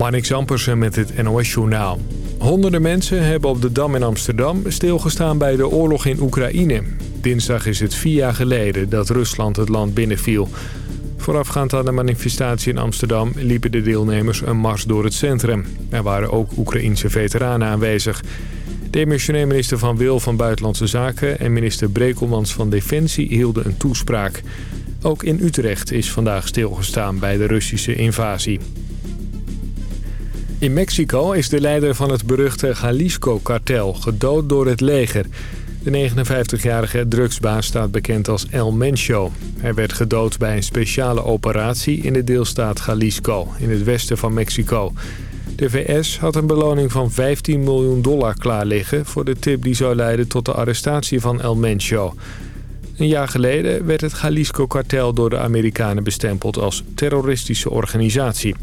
Marnix Ampersen met het NOS-journaal. Honderden mensen hebben op de Dam in Amsterdam stilgestaan bij de oorlog in Oekraïne. Dinsdag is het vier jaar geleden dat Rusland het land binnenviel. Voorafgaand aan de manifestatie in Amsterdam liepen de deelnemers een mars door het centrum. Er waren ook Oekraïense veteranen aanwezig. Demissionair minister Van Wil van Buitenlandse Zaken en minister Brekelmans van Defensie hielden een toespraak. Ook in Utrecht is vandaag stilgestaan bij de Russische invasie. In Mexico is de leider van het beruchte Jalisco-kartel gedood door het leger. De 59-jarige drugsbaas staat bekend als El Mencho. Hij werd gedood bij een speciale operatie in de deelstaat Jalisco, in het westen van Mexico. De VS had een beloning van 15 miljoen dollar klaar liggen... voor de tip die zou leiden tot de arrestatie van El Mencho. Een jaar geleden werd het Jalisco-kartel door de Amerikanen bestempeld als terroristische organisatie.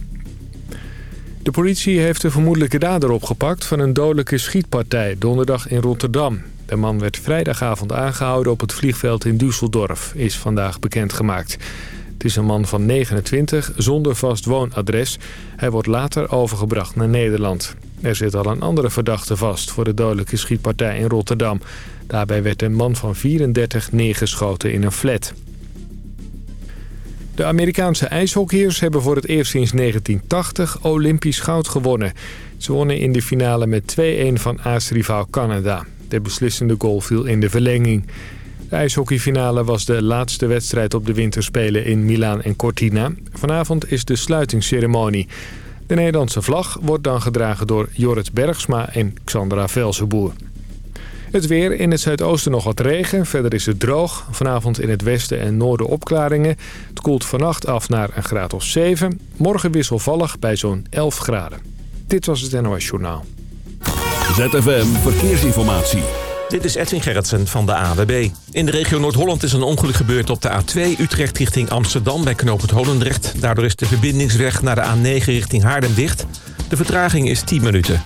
De politie heeft de vermoedelijke dader opgepakt van een dodelijke schietpartij donderdag in Rotterdam. De man werd vrijdagavond aangehouden op het vliegveld in Düsseldorf, is vandaag bekendgemaakt. Het is een man van 29 zonder vast woonadres. Hij wordt later overgebracht naar Nederland. Er zit al een andere verdachte vast voor de dodelijke schietpartij in Rotterdam. Daarbij werd een man van 34 neergeschoten in een flat. De Amerikaanse ijshockeyers hebben voor het eerst sinds 1980 Olympisch goud gewonnen. Ze wonnen in de finale met 2-1 van aasrivaal Canada. De beslissende goal viel in de verlenging. De ijshockeyfinale was de laatste wedstrijd op de winterspelen in Milaan en Cortina. Vanavond is de sluitingsceremonie. De Nederlandse vlag wordt dan gedragen door Jorrit Bergsma en Xandra Velsenboer. Het weer, in het zuidoosten nog wat regen. Verder is het droog. Vanavond in het westen en noorden opklaringen. Het koelt vannacht af naar een graad of 7. Morgen wisselvallig bij zo'n 11 graden. Dit was het NOS Journaal. ZFM Verkeersinformatie. Dit is Edwin Gerritsen van de AWB. In de regio Noord-Holland is een ongeluk gebeurd op de A2 Utrecht richting Amsterdam bij knooppunt Holendrecht. Daardoor is de verbindingsweg naar de A9 richting Haarlem dicht. De vertraging is 10 minuten.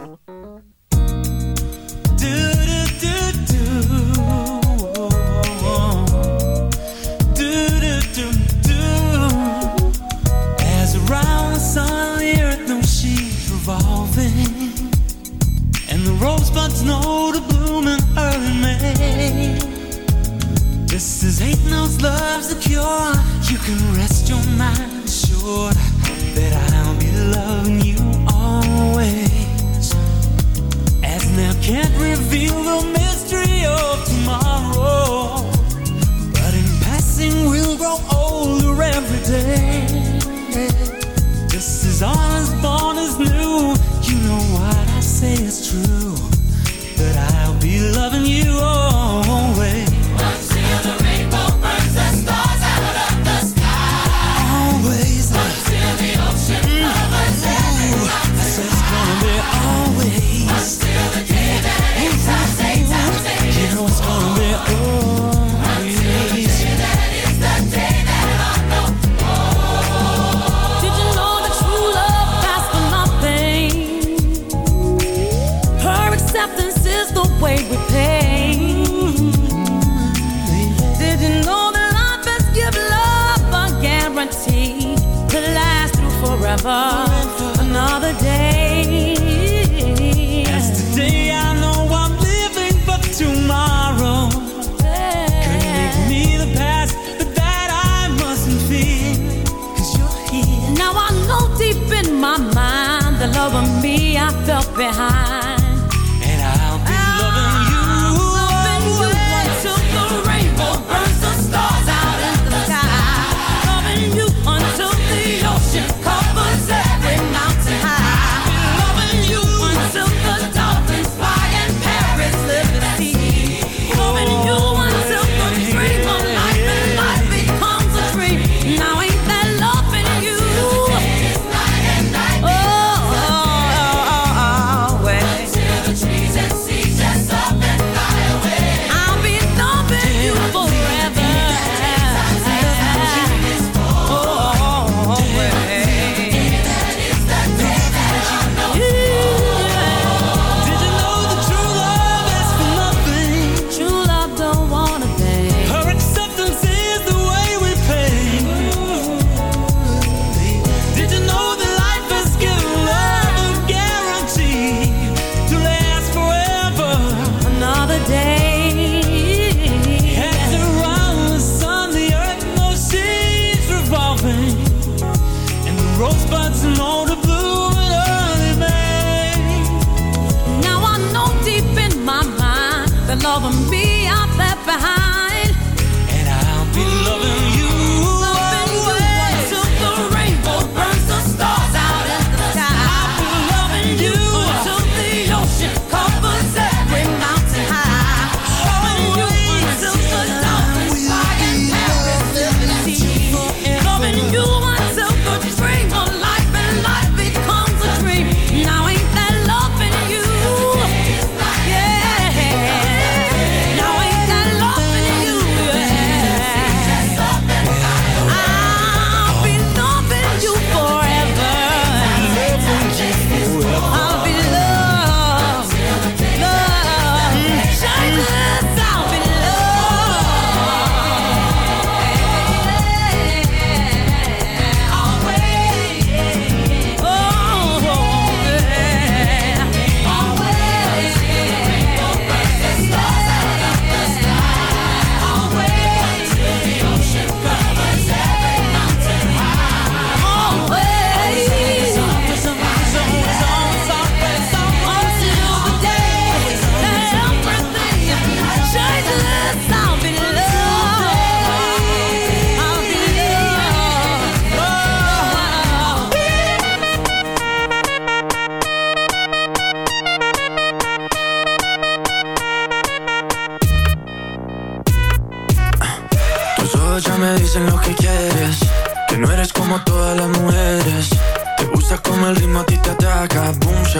Is ain't no love's the cure. You can rest your mind assured that I'll be loving you always. As now can't reveal the mystery of tomorrow, but in passing we'll grow older every day.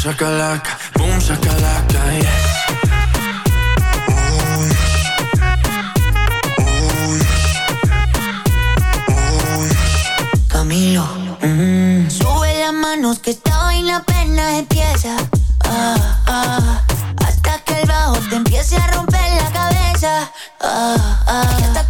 shakalaka Boom shakalaka, yes Camilo. Mm. Sube las manos que esta vaina apenas empieza. Ah, ah, hasta que el bajo te empiece a romper la cabeza. Ah, ah,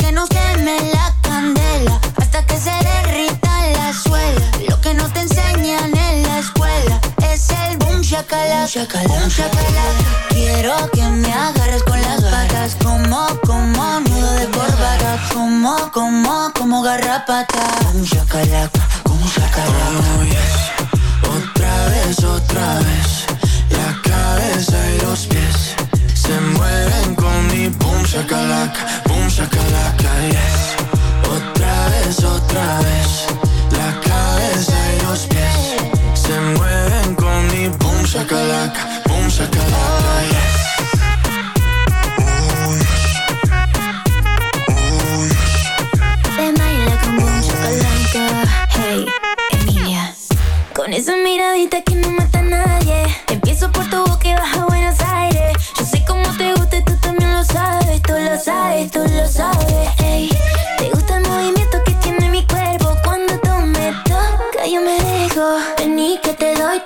Boom shakalaka. Quiero que me agarres con las patas. Como, como nudo de corbata. Como, como, como garrapata. Boom shakalaka. Boom shakalaka. Oh, yes. Otra vez, otra vez La cabeza y los pies Se mueven con mi boom shakalaka Boom shakalaka, yes Otra vez, otra vez shakalaka Boom shakalaka, yes Te baila con boom. Hey, Emilia. Con esa miradita que no mata a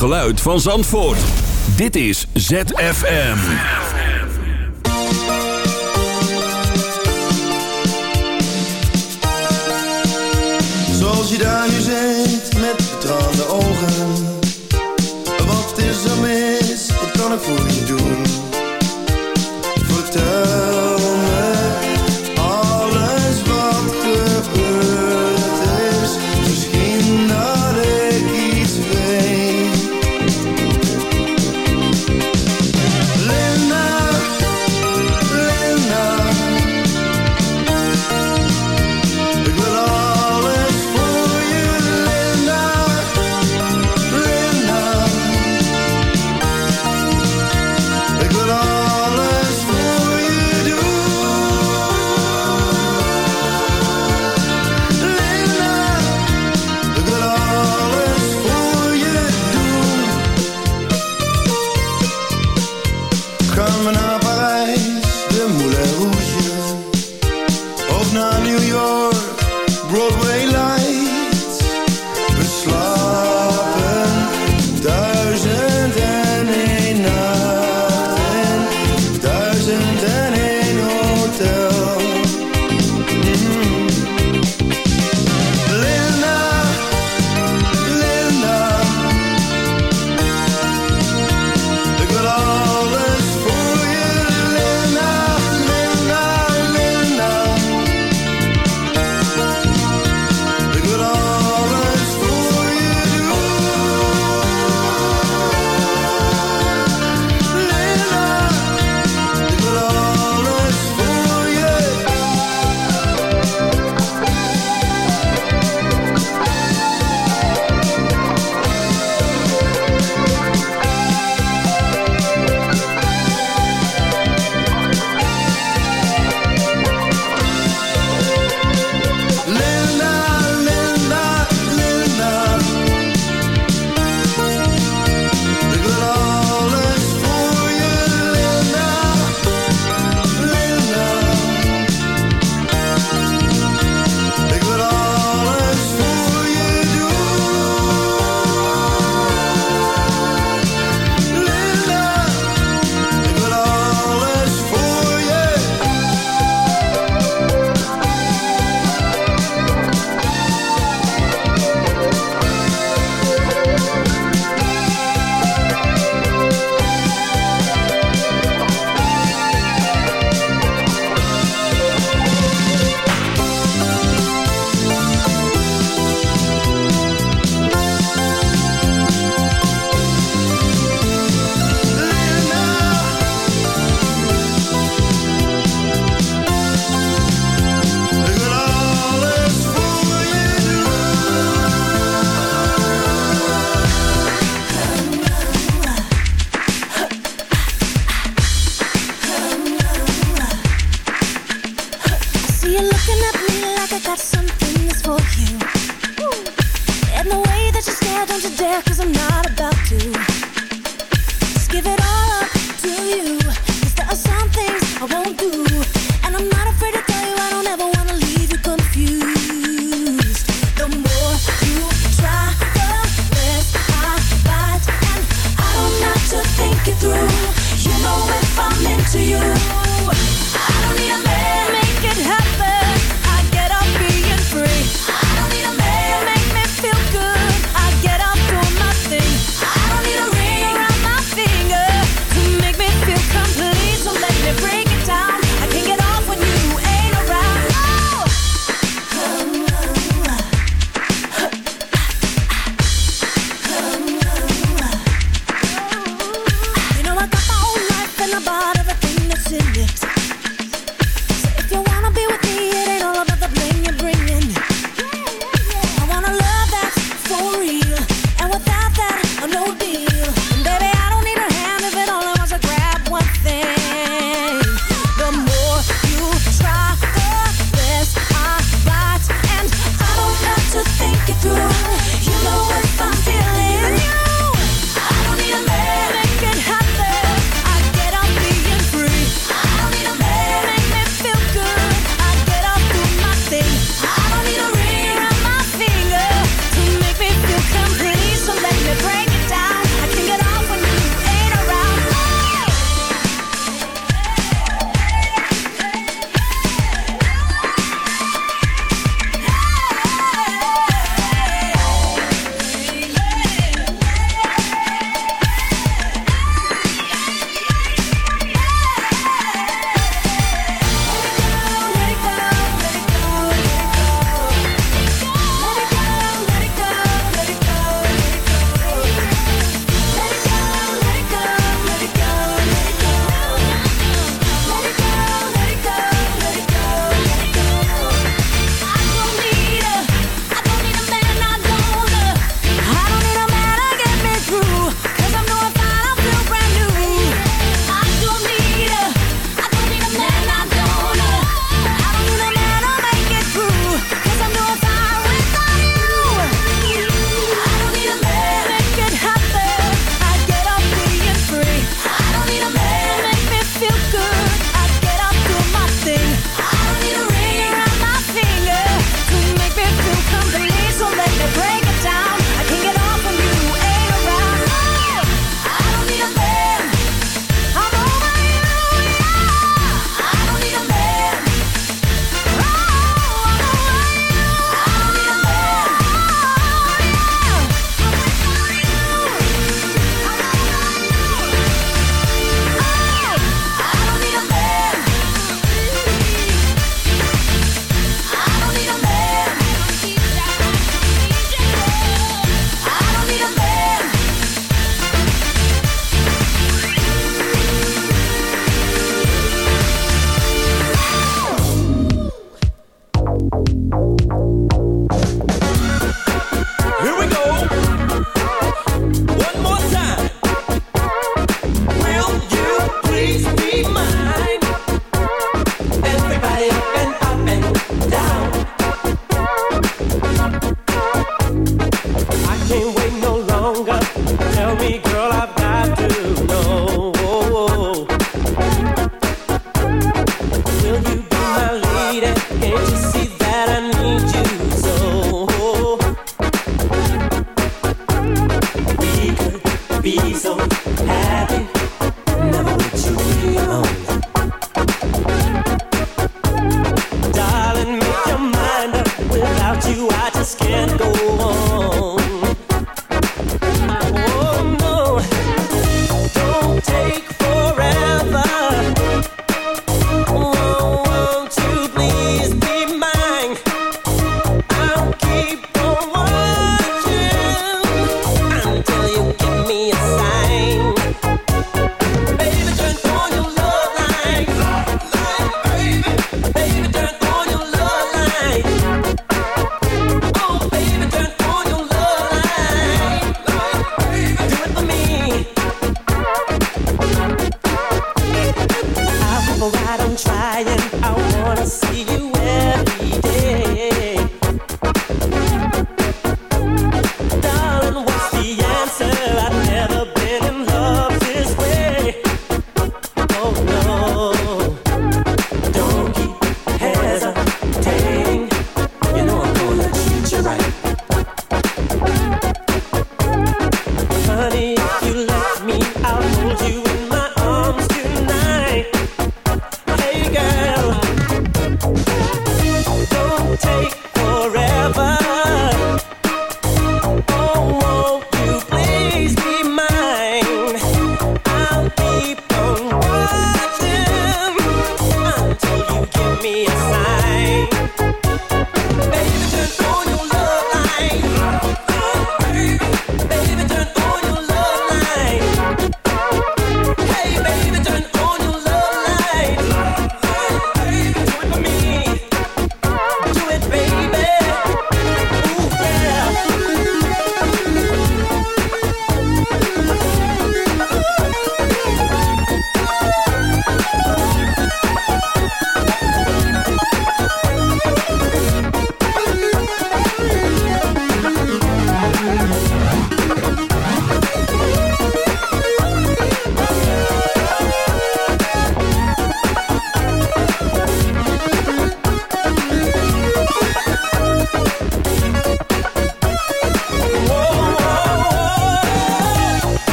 geluid van Zandvoort. Dit is ZFM. Zoals je daar nu zit met betraande ogen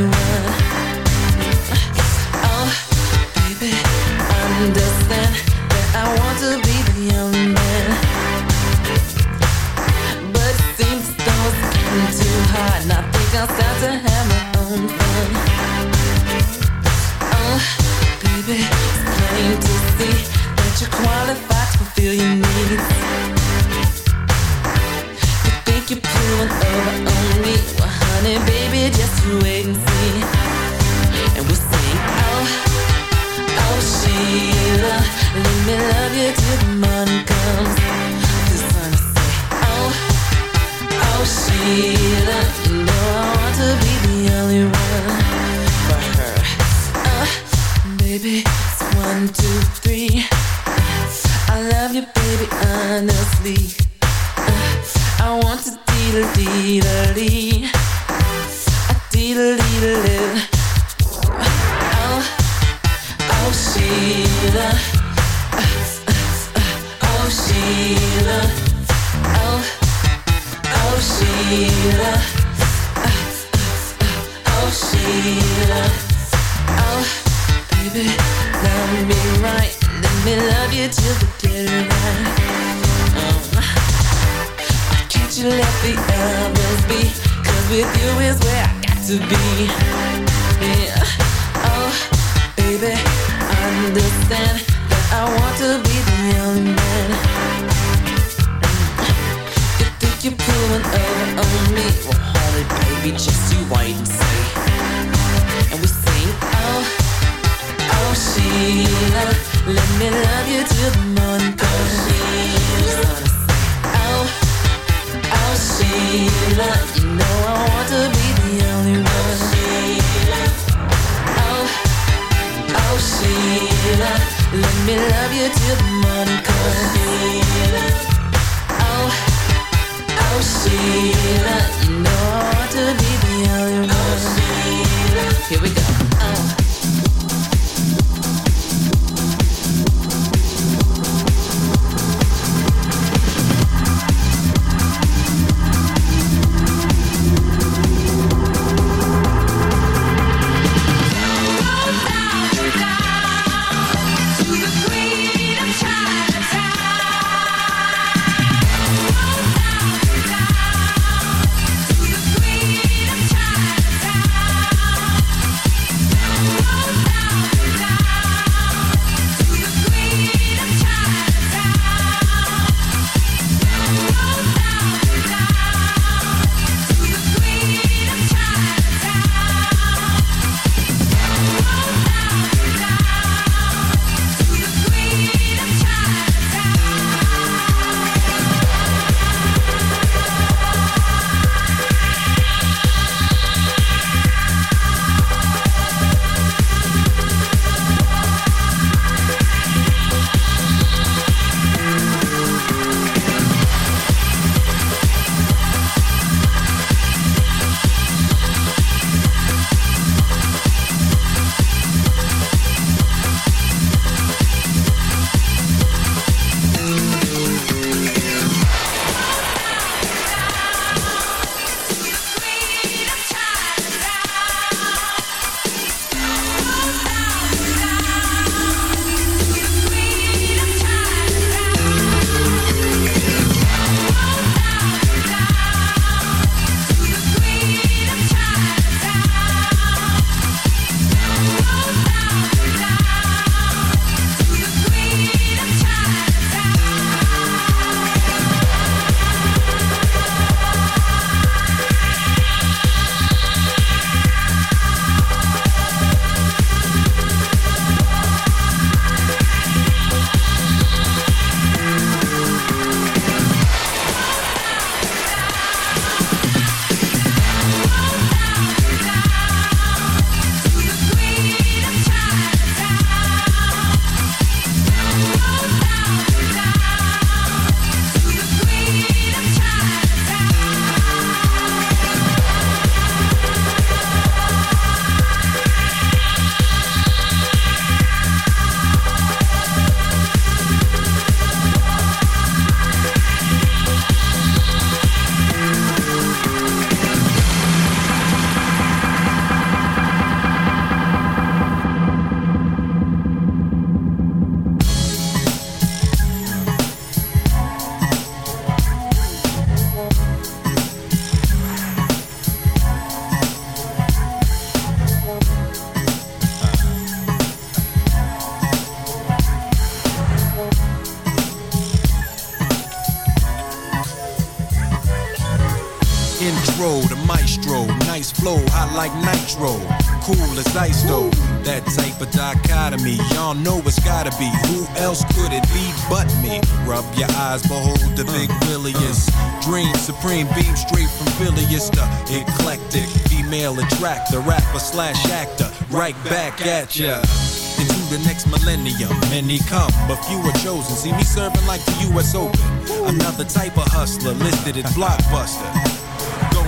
the Sheila, you eyes, behold the uh. big williest. Dream supreme, beam straight from Philly, the eclectic female attractor, rapper slash actor. Right back at ya into the next millennium. Many come, but few are chosen. See me serving like the U.S. Open. Another type of hustler listed as blockbuster.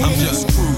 I'm just cruising.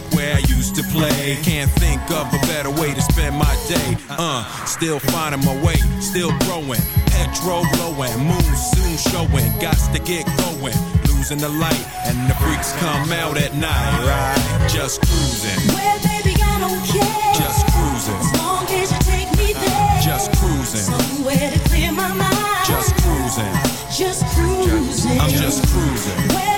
park where I used to play. Can't think of a better way to spend my day. Uh, still finding my way, still growing. Petrol blowing, moon soon showing. Gots to get going. Losing the light, and the freaks come out at night, right? Just cruising, Well, baby, I don't care. just cruising, As long as you take me there. just cruising, Somewhere to clear my mind. just cruising. Just cruising. I'm just cruising, Well,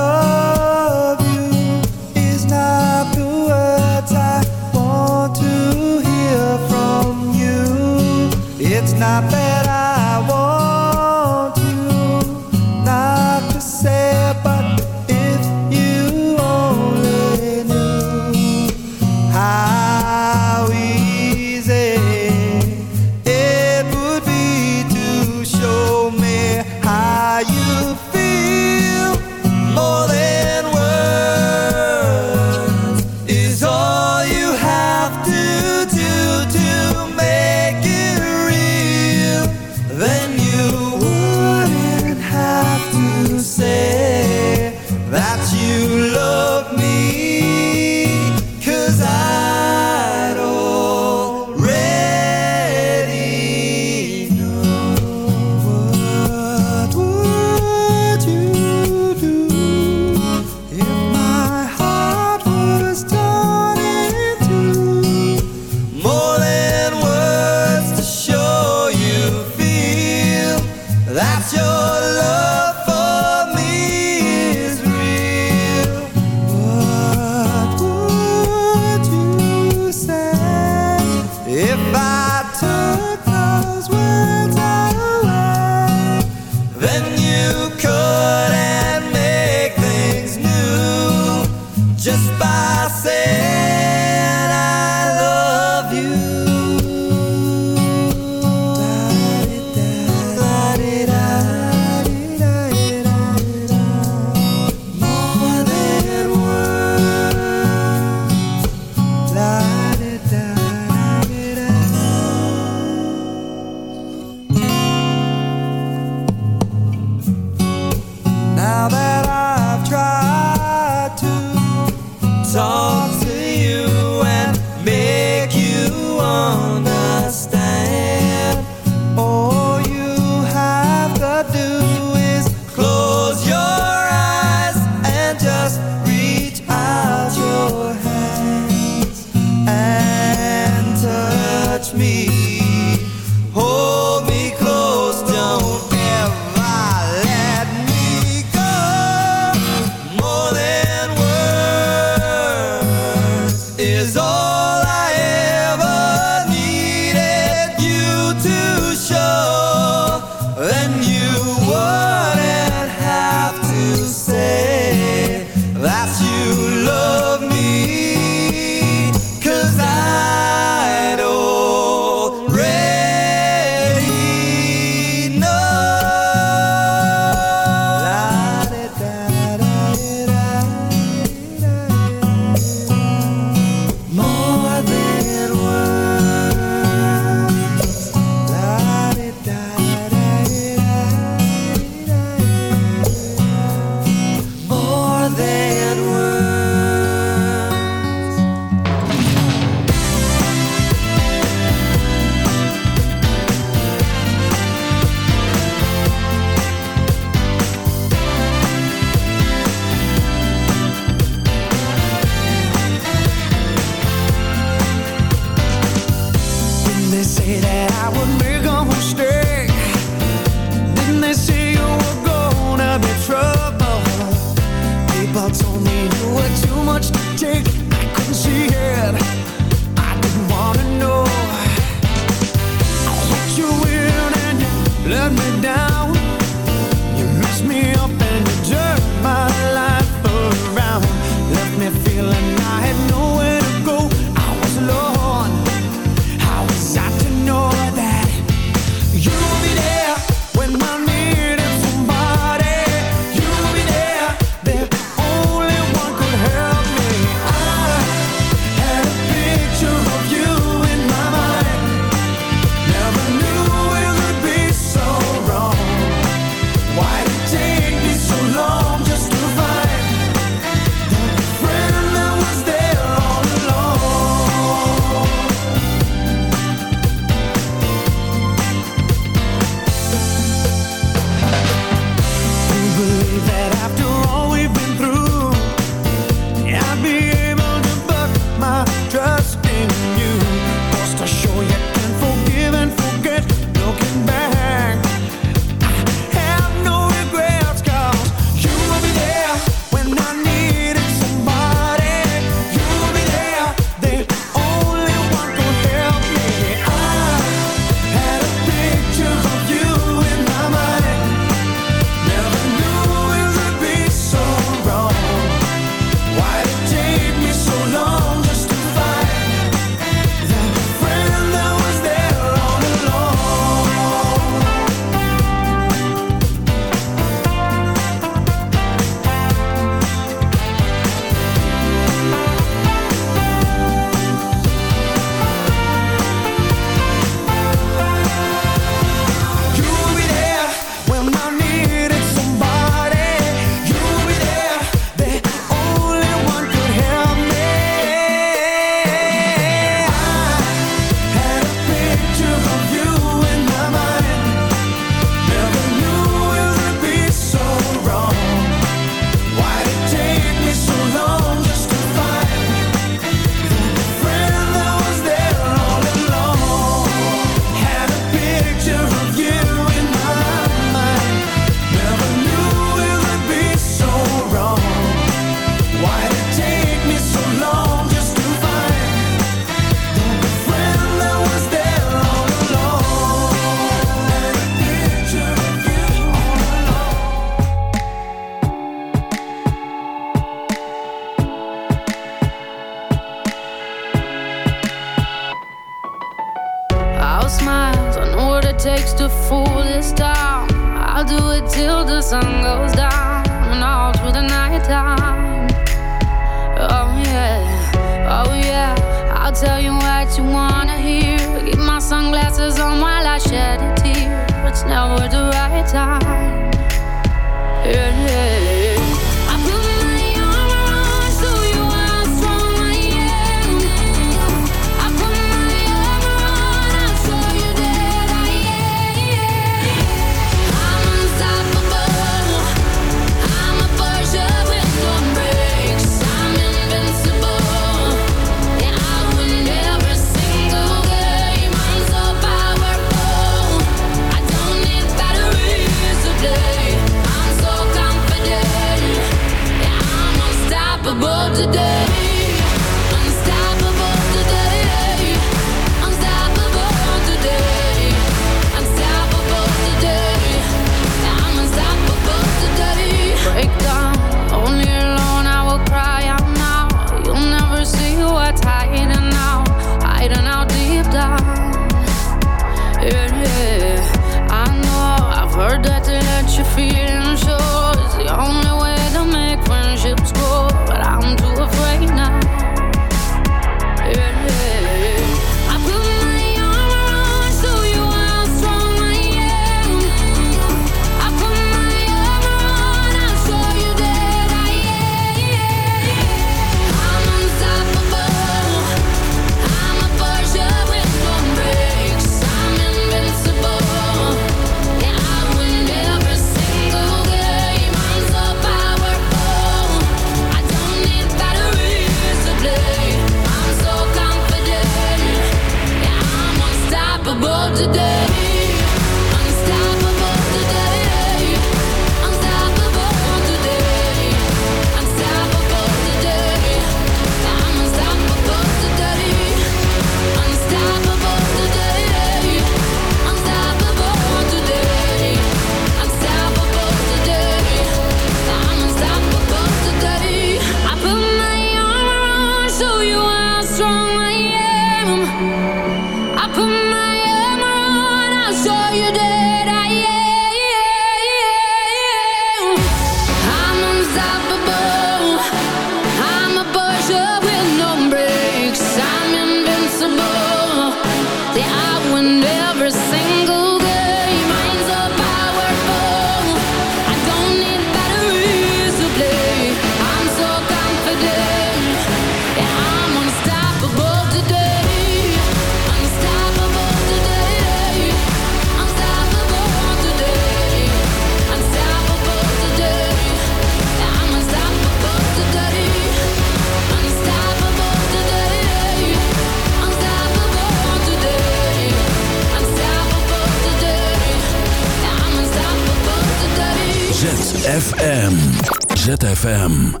FM.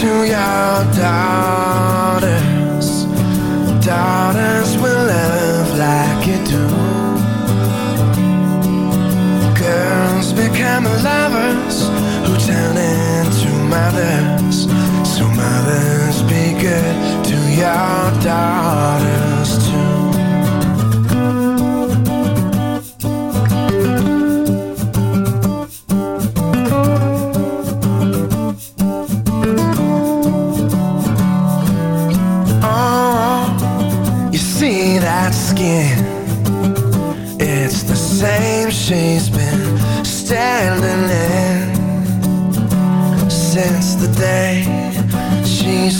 To your daughters. Daughters will love like you do. Girls become lovers who turn into mothers. So mothers, be good to your daughters